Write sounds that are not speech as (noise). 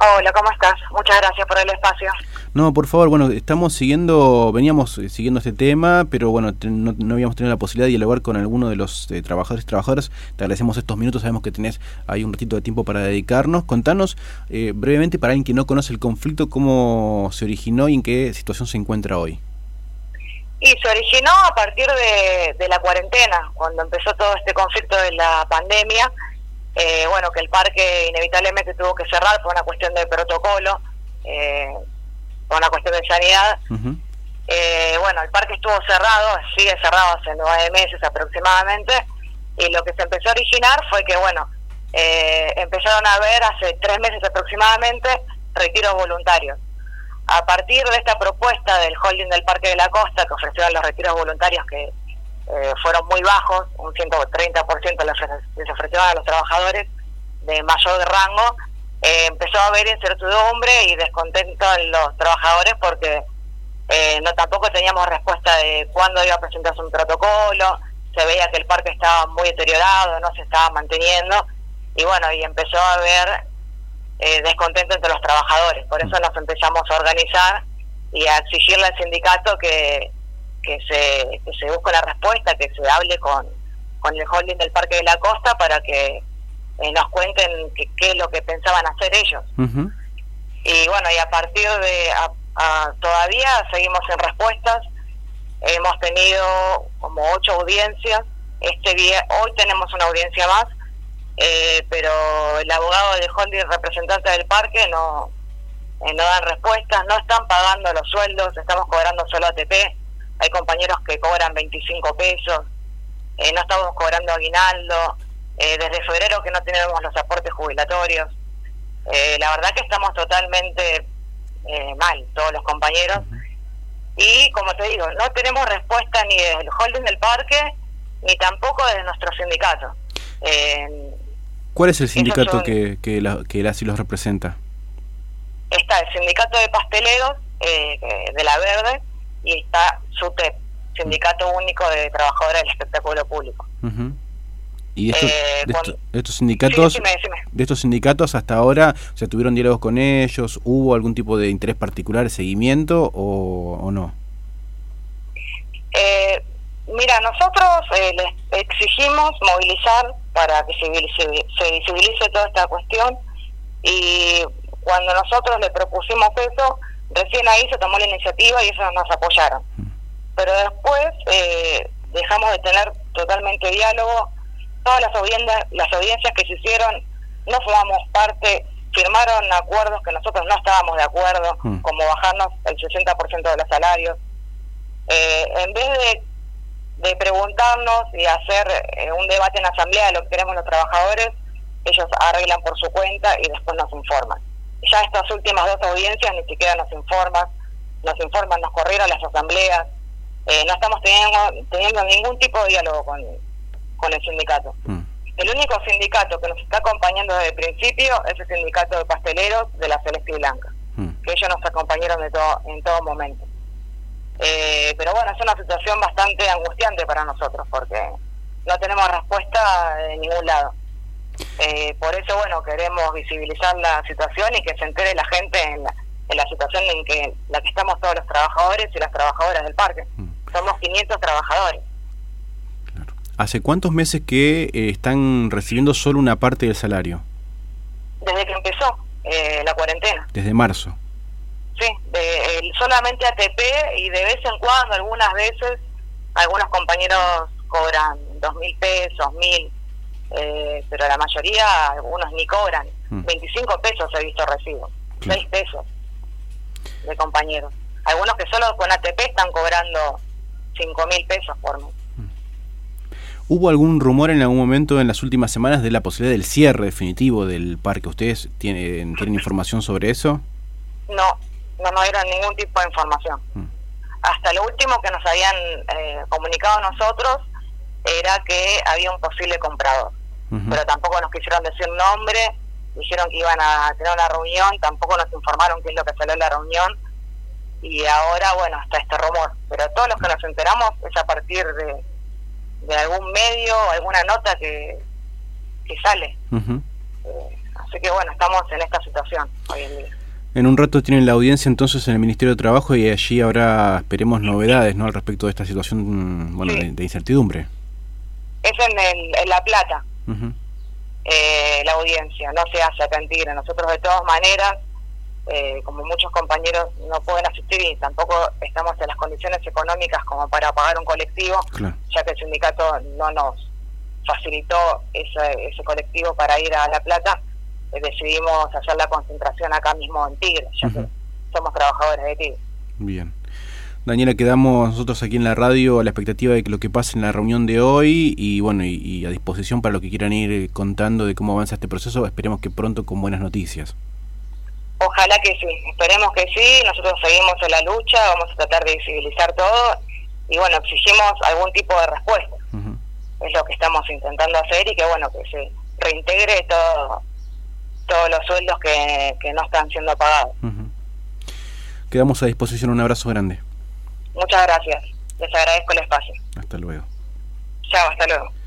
Hola, ¿cómo estás? Muchas gracias por el espacio. No, por favor, bueno, estamos siguiendo, veníamos eh, siguiendo este tema, pero bueno, no, habíamos tenido la posibilidad de dialogar con alguno de los eh, trabajadores y trabajadoras. Te agradecemos estos minutos, sabemos que tenés ahí un ratito de tiempo para dedicarnos. Contanos eh, brevemente, para alguien que no conoce el conflicto, cómo se originó y en qué situación se encuentra hoy. Y se originó a partir de, de la cuarentena, cuando empezó todo este conflicto de la pandemia eh, bueno, que el parque inevitablemente tuvo que cerrar por una cuestión de protocolo, eh, por una cuestión de sanidad. eh, bueno, el parque estuvo cerrado, sigue cerrado hace nueve meses aproximadamente, y lo que se empezó a originar fue que, bueno, eh, empezaron a haber hace tres meses aproximadamente retiros voluntarios. A partir de esta propuesta del holding del Parque de la Costa, que ofrecieron los retiros voluntarios que eh, fueron muy bajos, un 130% les ofrecieron a los trabajadores de mayor rango, eh, empezó a haber incertidumbre y descontento en los trabajadores porque eh, no tampoco teníamos respuesta de cuándo iba a presentarse un protocolo, se veía que el parque estaba muy deteriorado, no se estaba manteniendo y bueno, y empezó a haber descontento entre los trabajadores, por eso nos empezamos a organizar y a exigirle al sindicato que que se, que se busque la respuesta, que se hable con, con el holding del Parque de la Costa para que eh, nos cuenten qué es lo que pensaban hacer ellos. Y bueno, y a partir de todavía seguimos en respuestas, hemos tenido como ocho audiencias, este día, hoy tenemos una audiencia más, eh, pero el abogado del holding representante del parque no, eh, no dan respuestas, no están pagando los sueldos, estamos cobrando solo ATP, hay compañeros que cobran 25 pesos, eh, no estamos cobrando aguinaldo, eh, desde febrero que no tenemos los aportes jubilatorios. Eh, la verdad que estamos totalmente mal, todos los compañeros. Y como te digo, no tenemos respuesta ni del holding del parque, ni tampoco de nuestro sindicato. ¿Cuál es el sindicato que, que, la, que las y los representa? Está el sindicato de pasteleros de la Verde, y está SUTEP, Sindicato Único de Trabajadores del Espectáculo Público. ¿Y estos, eh, de, estos sindicatos, de estos sindicatos hasta ahora, se tuvieron diálogos con ellos? ¿Hubo algún tipo de interés particular, seguimiento o, no? Eh, mira, nosotros eh, les exigimos movilizar para que se, se visibilice toda esta cuestión y cuando nosotros le propusimos eso, Recién ahí se tomó la iniciativa y eso nos apoyaron. Pero después eh, dejamos de tener totalmente diálogo. Todas las audiencias, las audiencias que se hicieron no formamos parte, firmaron acuerdos que nosotros no estábamos de acuerdo, mm. como bajarnos el 60% de los salarios. Eh, en vez de, de preguntarnos y hacer eh, un debate en asamblea de lo que queremos los trabajadores, ellos arreglan por su cuenta y después nos informan ya estas últimas dos audiencias ni siquiera nos informan, nos informan, nos corrieron las asambleas, eh, no estamos teniendo, teniendo ningún tipo de diálogo con, con el sindicato. Mm. El único sindicato que nos está acompañando desde el principio es el sindicato de pasteleros de la Celeste y Blanca, mm. que ellos nos acompañaron de todo, en todo momento. Eh, pero bueno, es una situación bastante angustiante para nosotros porque no tenemos respuesta de ningún lado. Eh, por eso, bueno, queremos visibilizar la situación y que se entere la gente en la, en la situación en que la que estamos todos los trabajadores y las trabajadoras del parque. Mm. Somos 500 trabajadores. ¿Hace cuántos meses que eh, están recibiendo solo una parte del salario? Desde que empezó eh, la cuarentena. Desde marzo. Sí, de, solamente ATP y de vez en cuando, algunas veces, algunos compañeros cobran dos mil pesos, mil eh, pero la mayoría, algunos ni cobran. 25 mm. pesos he visto recibo, 6 pesos de compañeros. Algunos que solo con ATP están cobrando 5 mil pesos por mes. Mm. ¿Hubo algún rumor en algún momento en las últimas semanas de la posibilidad del cierre definitivo del parque? ¿Ustedes tienen, tienen (laughs) información sobre eso? No, no nos dieron ningún tipo de información. Mm. Hasta lo último que nos habían eh, comunicado nosotros era que había un posible comprador pero tampoco nos quisieron decir nombre, dijeron que iban a tener una reunión, tampoco nos informaron qué es lo que salió en la reunión, y ahora, bueno, está este rumor, pero todos los que nos enteramos es a partir de, de algún medio, alguna nota que, que sale. Eh, Así que bueno, estamos en esta situación hoy en día. En un rato tienen la audiencia entonces en el Ministerio de Trabajo y allí habrá, esperemos, novedades ¿no? al respecto de esta situación bueno, de, incertidumbre. Es en, en La Plata, eh, la audiencia, no se hace acá en Tigre. Nosotros de todas maneras, eh, como muchos compañeros no pueden asistir y tampoco estamos en las condiciones económicas como para pagar un colectivo, ya que el sindicato no nos facilitó ese, ese colectivo para ir a La Plata, eh, decidimos hacer la concentración acá mismo en Tigre, ya que somos trabajadores de Tigre. Bien. Daniela, quedamos nosotros aquí en la radio a la expectativa de que lo que pase en la reunión de hoy y bueno, y, a disposición para lo que quieran ir eh, contando de cómo avanza este proceso, esperemos que pronto con buenas noticias. Ojalá que sí, esperemos que sí, nosotros seguimos en la lucha, vamos a tratar de visibilizar todo y bueno, exigimos algún tipo de respuesta. Es lo que estamos intentando hacer y que bueno, que se reintegre todo todos los sueldos que, que no están siendo pagados. Quedamos a disposición, un abrazo grande. Muchas gracias, les agradezco el espacio. Hasta luego. Chao, hasta luego.